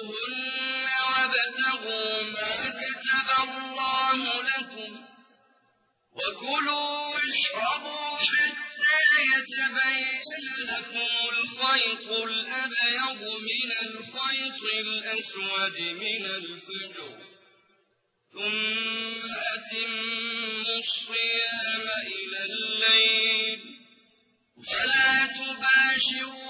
باشروهن وابتغوا ما كتب الله لكم وكلوا واشربوا حتى يتبين لكم الخيط الأبيض من الخيط الأسود من الفجر ثم أتموا الصيام إلى الليل ولا تباشروهن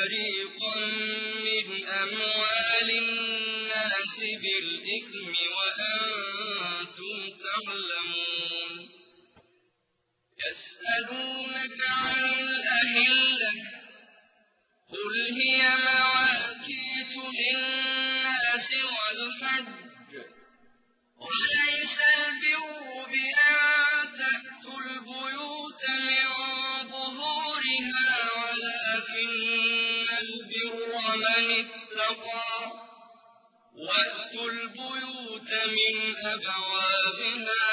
فريقا من أموال الناس بالإثم وأنتم تعلمون يسألونك عن الأهلة قل هي مواقيت للناس والحج من اتقى وأتوا البيوت من أبوابها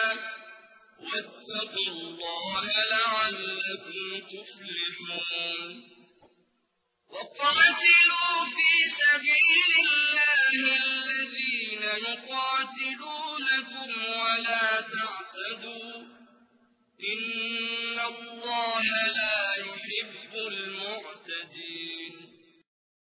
واتقوا الله لعلكم تفلحون. وقاتلوا في سبيل الله الذين يقاتلونكم ولا تعتدوا. إن